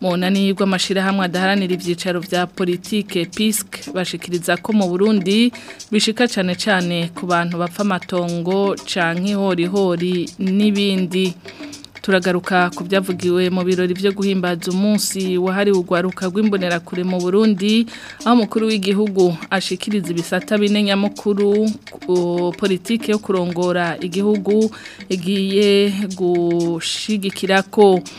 mu nani rw'amashyirahamwe adaharanira ibyicaro bya politike pisc bashikiriza ko mu burundi bishika cyane cyane ku bantu bapfa amatongo canke ihorihori n'ibindi turagaruka ku byavugiwe mu birori byo guhimbaza umunsi wahari wahariwe urwaruka kure mu burundi aho mukuru w'igihugu ashikiriza ibisata bine nyamukuru politiki yo kurongora igihugu igiye gushigikira ko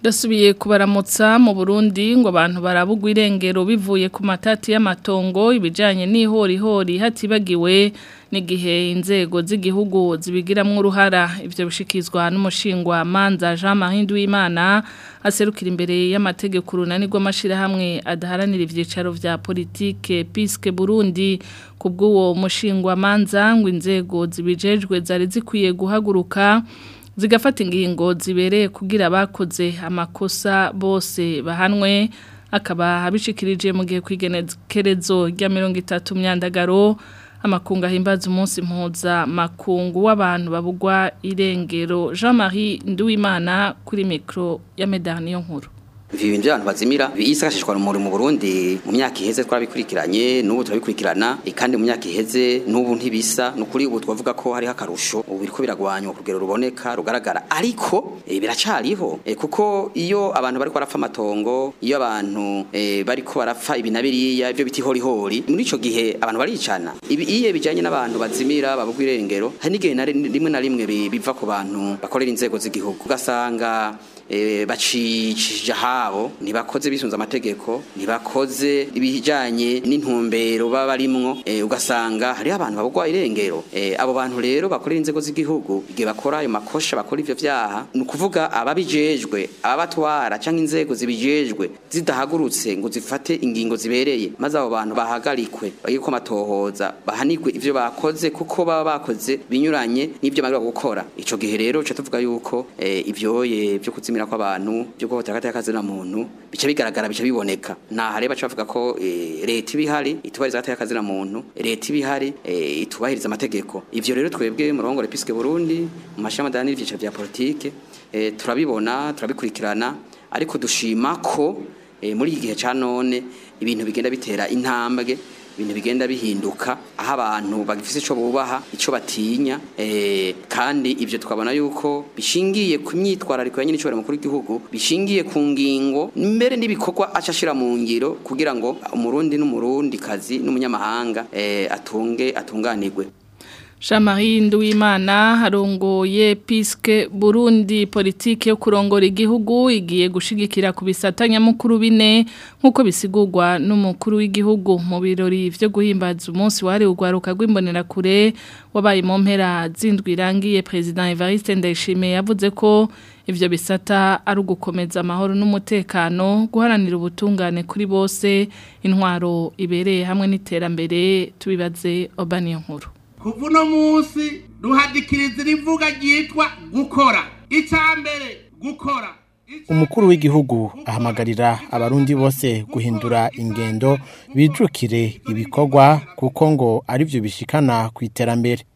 Dasubiye kubaramutsa mu Burundi ngo abantu barabugwa irengero bivuye ku matati y'amatongo ibijanye n'ihorihori hatibagiwe n'igihe inzego z'igihugu zibigiramo uruhara ibyo bishikizwa n'umushingwa manza Jean Marie Nduwimana aserukira imbere y'amategeko runani rw'amashirahamwe adaharanira ivyicaro vya politike Piske Burundi kubw'uwo mushingwa manza ngo inzego zibijejwe zari zikwiye guhaguruka zigafata ingingo zibereye kugira abakoze amakosa bose bahanwe akaba habishikirije mu gihe kw'igenekerezo rya mirongo itatu myandagaro amakunga ahimbaza umunsi mpuza makungu w'abantu babugwa irengero Jean Marie Nduwimana kuri micro ya medani nkuru ibi bintu by'abantu bazimira isi igashishwa mu Burundi mu myaka iheze twabikurikiranye n'ubu turabikurikirana kandi mu myaka iheze n'ubu ntibisa ni ubu twavuga ko hari hakarusho ubu biriko biragwanywa ku ruboneka rugaragara ariko eh, biracariho eh, kuko iyo abantu bari barapfa amatongo iyo abantu eh, bariko barapfa ibi na ibyo biti horihori muri ico gihe abantu baricana ibi iye bijanye n'abantu bazimira babugwa irengero hari n'igihe rimwe na rimwe biva ku bantu bakorera inzego z'igihugu ugasanga bacicije aha babo bakoze bisunze amategeko ntibakoze ibijyanye n'intumbero baba barimwo eh, ugasanga hari abantu babugwa irengero eh, abo bantu rero bakora inzego z'igihugu igihe bakora ayo makosha bakora ibyo byaha ni ukuvuga ababijejwe ababatwara cyangwa inzego zibijejwe zidahagurutse ngo zifate ingingo zibereye maze abo bantu bahagarikwe yuko amatohoza bahanirwe ibyo bakoze kuko baba bakoze binyuranye n'ibyo bari gukora icyo gihe rero tuvuga yuko eh, ibyoye byo kuzimira kw'abantu byo guhohotera akatari muntu bica bigaragara bica biboneka nahareba aca bavuga ko eh, leta ibihari ihari itubahiriza agateka muntu leta ibihari eh, itubahiriza amategeko ivyo rero twebwe mu ruhongore episike burundi mu mashami adahana n'ibyiciro vya politike eh, turabibona turabikurikirana ariko dushima ko muri iki gihe cya none ibintu bigenda bitera intambwe ibintu bigenda bihinduka aho abantu bagifite icyo bubaha icyo batinya eh, kandi ibyo twabona yuko bishingiye ku myitwarariko ya nyir'icyorezo mukuru w'igihugu bishingiye ku ngingo mbere n'ibikorwa aca mu ngiro kugira ngo umurundi n'umurundikazi n'umunyamahanga eh, atunge atunganirwe Jean-Marie Nduwimana harongoye piske Burundi politiki yo kurongora igihugu igiye gushigikira ku bisatanya mukuru bine nkuko bisigurwa n'umukuru w'igihugu mu birori vyo guhimbaza umunsi wari ugwaruka rw'imbonera kure wabaye mu mpera zindwi irangiye president Evariste Ndayishimiye yavuze ko ivyo bisata ari ugukomeza amahoro n'umutekano guharanira ubutungane kuri bose intwaro ibereye hamwe n'iterambere tubibaze Obaniyo nkuru kuva uno munsi ruhadikiriza irivuga ryitwa gukora icya gukora umukuru w'igihugu ahamagarira abarundi bose guhindura ingendo bijukire ibikorwa kuko ngo ari byo bishikana ku iterambere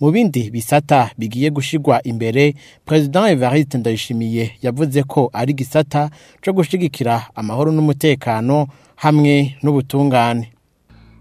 mu bindi bisata bigiye gushigwa imbere President Evariste Ndayishimiye yavuze ko ari gisata cyo gushyigikira amahoro n'umutekano hamwe n'ubutungane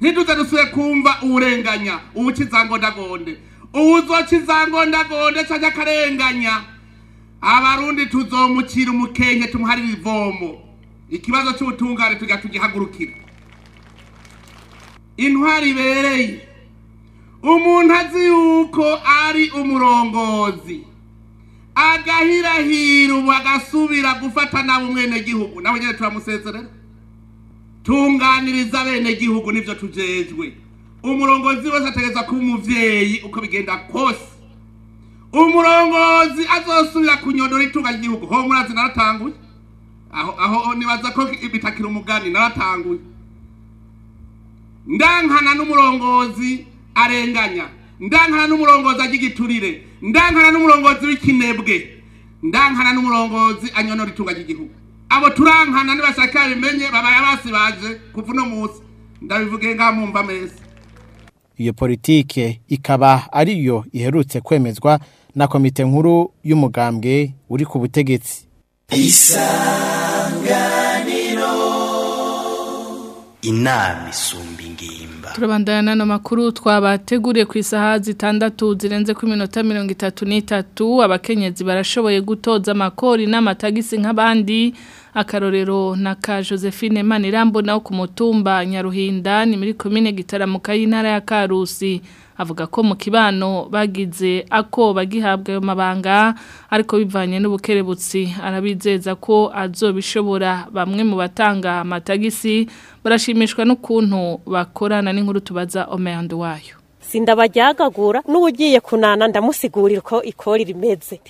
ntiduze dusuye kumva uburenganya ubu kizangondagonde ubu zo kizangondagonde cyangwa akarenganya abarundi tuzomukira umukenke tumuharire ivomo ikibazo cy'ubutungane tujya tugihagurukira intwari ibereye umuntu azi yuko ari umurongozi agahirahira ubu agasubira gufata nawe umwenegihugu nawe nyine turamusezerera tunganiriza bene gihugu nibyo tujejwe umurongozi wese ategeza kuba umuvyeyi uko bigenda kose umurongozi azosubira kunyodora itunganya igihugu ho murazi naratanguye aho aho nibaza ko bitakira umugani naratanguye ndankana n'umurongozi arenganya ndankana n'umurongozi agigiturire ndankana n'umurongozi w'ikinebwe ndankana n'umurongozi anyonora itunganya igihugu abo turankana nibashaka bimenye babaye basibaje kuva uno munsi ndabivuge ngaha mumva ameza iyo politike ikaba ariyo iherutse kwemezwa na komite nkuru y'umugambwe uri ku butegetsi isanga inama isumba ingimba turabandana n'amakuru twabateguriye ku isaha zitandatu zirenze ku minota mirongo itatu n'itatu abakenyezi barashoboye gutoza amakori n'amatagisi nk'abandi akarorero na ka josephine manirambo nawo ku mutumba nyaruhinda ni muri komine gitaramuka y'intara ya karusi avuga ko mu kibano bagize ako bagihabwa ayo mabanga ariko bivanye n'ubukerebutsi arabizeza ko azobishobora bamwe mu batanga amatagisi barashimishwa n'ukuntu bakorana n'inkuru tubaza omeyandu wayo sindabajyagagura n'ugiye kunana ndamusigurira uko ikori rimeze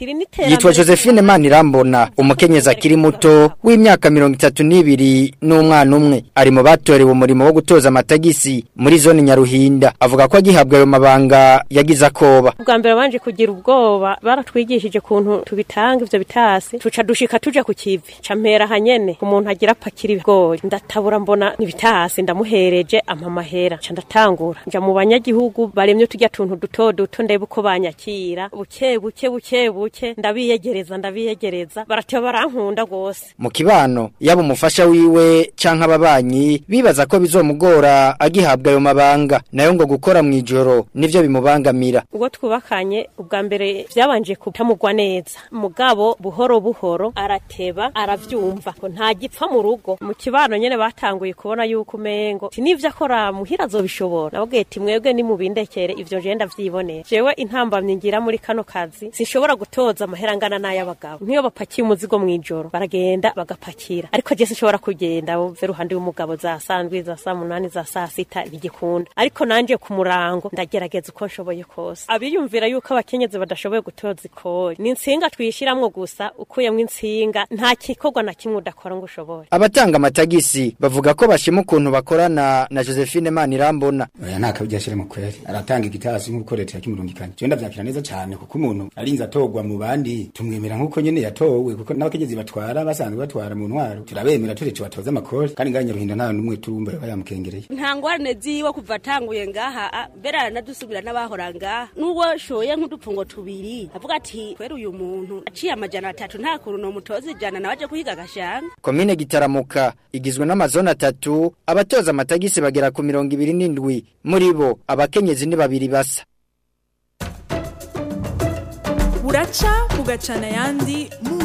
yitwa josephine manirambona umukenyezi akiri muto w'imyaka mirongo itatu n'ibiri n'umwana umwe ari mu batorewe umurimo wo gutoza amatagisi muri zone nyaruhinda avuga ko agihabwa ayo mabanga yagize akoba ubwa mbere babanje kugira ubwoba baratwigishije ukuntu tubitanga ibyo bitasi tuca dushika tujya ku kivi campera hanyene umuntu agira apakira ibigori ndatabura mbona ibitasi ndamuhereje amamahera ndatangura njya mu banyagihugu ubu baremye tujya tuntu duto duto ndebe uko banyakira buke buke buke buke ndabiyegereza ndabiyegereza baracyo barankunda rwose mu kibano yaba umufasha wiwe cyangwa ababanyi bibaza ko bizomugora agihabwa ayo mabanga nayo ngo gukora mu ijoro nibyo bimubangamira ubwo twubakanye ubwa mbere byabanje kutamugwa neza mugabo buhoro buhoro arateba aravyumva ko nta gipfa mu rugo mu kibano nyine batanguye kubona yuko umengo nibyo akora muhira azobishobora nabwiye timwebwe ni mubindi ndekere ivyo je ndavyiboneye jewe intambamyi ngira muri kano kazi sinshobora gutoza amaherangana angana n'ay'abagabo nk'iyo bapakiye umuzigo mw'ijoro baragenda bagapakira ariko je sinshobora kugenda bumve ruhande y'umugabo za sandwi za sa munani za saa sita bigikunda ariko nanje ku murango ndagerageza uko nshoboye kose abiyumvira yuko abakenyezi badashoboye gutoza ikori ni insinga twishiramwo gusa ukuyemwo insinga nta kikorwa na kimwe udakora ngo ushoboye abatanga amatagisi bavuga ko bashima ukuntu bakorana na Josephine Manirambona oya nta kabijyashira mu kweri aratanga igitasi nk'uko leta yakimurungikanye je ndavyakira neza cyane kuko umuntu arinze atogwa mu bandi tumwemera nk'uko nyine yatowe kuko n'abakenyezi batwara basanzwe batwara mu ntwaro turabemera turece batoza amakori kandi ngaha nyaruhinda nta n'umwe turumva yamukengereye nta ngorane ziwe kuva atanguye ngaha mbere aranadusubira n'abahora ngaha n'uwo shoye nk'udupfungo tubiri avuga ati kwera uyu muntu aciye amajyana atatu nta kuntu nomutoza ijana nawe aje kuhiga agashanga komine gitaramuka igizwe n'amazone atatu abatoza amatagisi bagera ku mirongo ibiri n'indwi muri bo abakenyezi kwezi ni babiri basa buraca bugacana yandi mu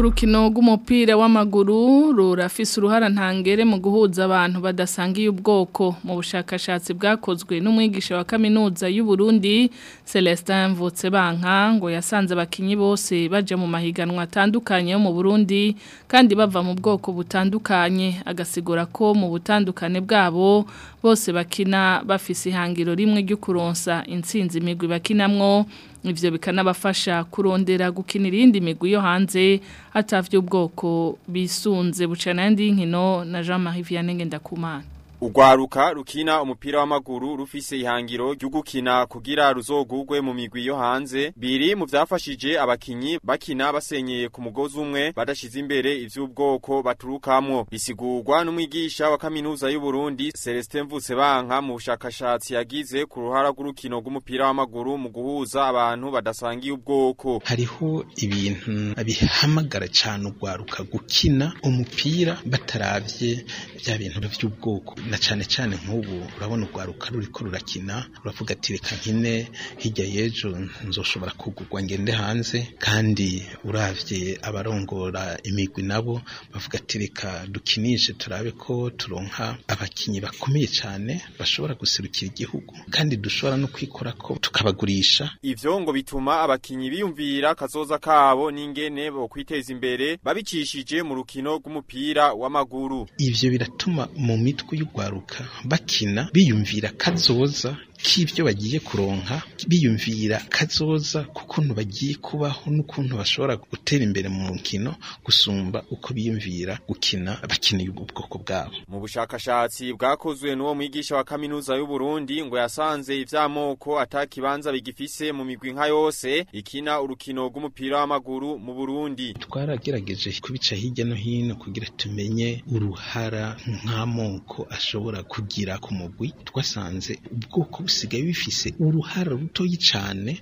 urukino rw'umupira w'amaguru rurafise uruhara ntangere mu guhuza abantu badasangiye ubwoko mu bushakashatsi bwakozwe n'umwigisha wa kaminuza y'u Burundi Celestin banka ngo yasanze abakinyi bose baje mu mahiganwa atandukanye yo mu Burundi kandi bava mu bwoko butandukanye agasigura ko mu butandukane bwabo bose bakina bafise ihangiro rimwe ryo kuronsa intsinzi imigwi bakinamwo ivyo bikanabafasha kurondera gukinira iyindi migwi yo hanze atavye ubwoko bisunze bucana yandi na Jean Marie Vianney Ngendakumana Urwaruka rukina umupira w'amaguru rufise ihangiro ryo gukina kugira ruzogugwe mu migwi yo hanze biri mu vyafashije abakinyi bakina basenyeye ku mugozi umwe badashize imbere ivy'ubwoko baturukamwo bisigurwa n'umwigisha wa kaminuza y'u Burundi Celestin Mvutsebanka mu bushakashatsi yagize ku ruhara rw'urukino rw'umupira w'amaguru mu guhuza abantu badasangiye ubwoko hariho ibintu bihamagara cane urwaruka gukina umupira bataravye bya bintu vy'ubwoko na cyane cyane nk'ubu urabona urwaruka ruriko rurakina uravuga ati reka nkine hirya y'ejo nzoshobora kugurwa ngende hanze kandi urabye abarongora imigwi nabo bavuga ati reka dukinishe turabe ko turonka abakinnyi bakomeye cyane bashobora guserukira igihugu kandi dushobora no kwikora ko tukabagurisha ibyo ngo bituma abakinnyi biyumvira kazoza kabo n'ingene bo kwiteza imbere babicishije mu rukino rw'umupira w'amaguru ibyo biratuma mu mitwe y'u urwaruka bakina biyumvira kazoza k'ibyo bagiye kuronka biyumvira kazoza k'ukuntu bagiye kubaho n'ukuntu bashobora gutera imbere mu nkino gusumba uko biyumvira gukina bakeneye ubwoko bwabo mu bushakashatsi bwakozwe n'uwo mwigisha wa kaminuza y'u Burundi ngo yasanze ibyamoko atakibanza bigifise mu migwi nka yose ikina urukino rw'umupira w'amaguru mu Burundi twaragerageje kubica hirya no hino kugira tumenye uruhara nk'amoko ashobora kugira ku mugwi twasanze ubwoko busigaye bifise uruhara rutoyi cyane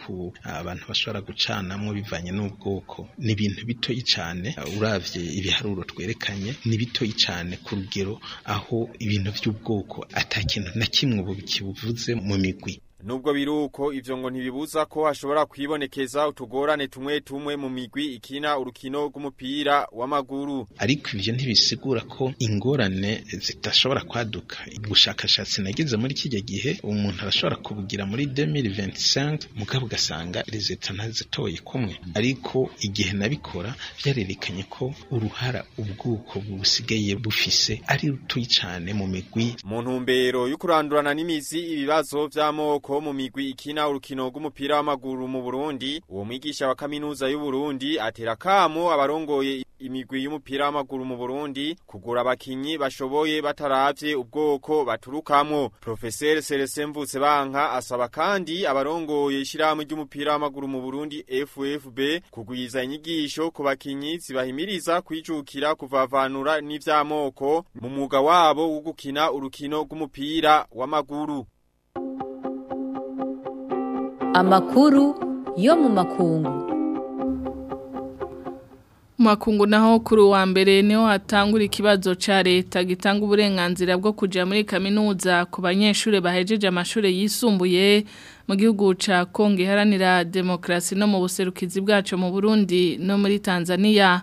ku abantu bashobora gucanamwo bivanye n'ubwoko Nibintu ibintu bitoya cyane uravye uh, ibiharuro twerekanye ni bitoya cyane ku rugero aho ibintu by'ubwoko ata na kimwe ubu kibuvuze mu migwi Nubwo biruko ivyo ngo ntibibuza ko hashobora kwibonekeza utugorane tumwe tumwe mu migwi ikina urukino rw'umupira w'amaguru. Ariko ivyo ntibisigura ko ingorane zitashobora kwaduka. Ubushakashatsi nageze muri kije gihe umuntu arashobora kubugira muri 2025 mugabo ugasanga rezeta ntazitoye kumwe. Ariko igihe nabikora vyarerekanye ko uruhara ubwuko busigaye bufise ari rutoyi cane mu migwi. Mu ntumbero yo n'imizi ibibazo vy'amoko ko mu migwi ikina urukino rw'umupira w'amaguru mu Burundi uwo mwigisha wa kaminuza y'u Burundi atera kamo abarongoye imigwi y'umupira w'amaguru mu Burundi kugura abakinyi bashoboye bataravye ubwoko baturukamwo Professeur Celestin Mvutse banka asaba kandi abarongoye ishyirahamwe ry'umupira w'amaguru mu Burundi FFB kugwiza inyigisho ku bakinyi zibahimiriza kwijukira kuvavanura n'ivyamoko mu mwuga wabo wo gukina urukino rw'umupira w'amaguru amakuru yo mu makungu makungu naho kuri uwa mbere niho hatangura ikibazo cya leta gitanga uburenganzira bwo kujya muri kaminuza ku banyeshuri bahejeje amashuri yisumbuye mu gihugu cya kongo iharanira demokarasi no mu buserukizi bwacu mu burundi no muri tanzania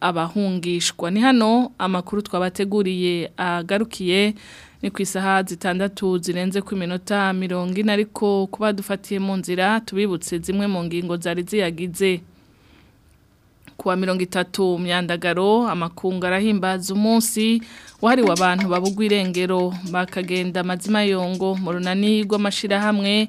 abahungishwa ni hano amakuru twabateguriye agarukiye ni ku isaha zitandatu zirenze ku minota mirongo ine ariko kuba dufatiye mu nzira tubibutse zimwe mu ngingo zari ziyagize kuwa mirongo itatu myandagaro amakunga arahimbaza umunsi wahariwe abantu babugwa irengero bakagenda amazima yongo mu runani rw'amashyirahamwe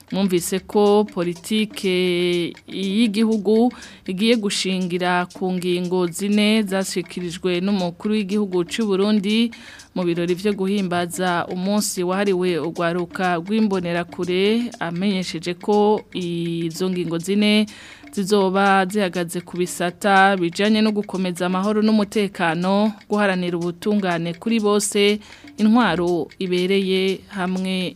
mwumvise ko politike y'igihugu igiye gushingira ku ngingo zine zashyikirijwe n'umukuru w'igihugu cy'u Burundi mu birori byo guhimbaza umunsi wahariwe urwaruka rw'imbonerakure amenyesheje ko izo ngingo zine zizoba zihagaze ku bisata bijyanye no gukomeza amahoro n'umutekano guharanira ubutungane kuri bose intwaro ibereye hamwe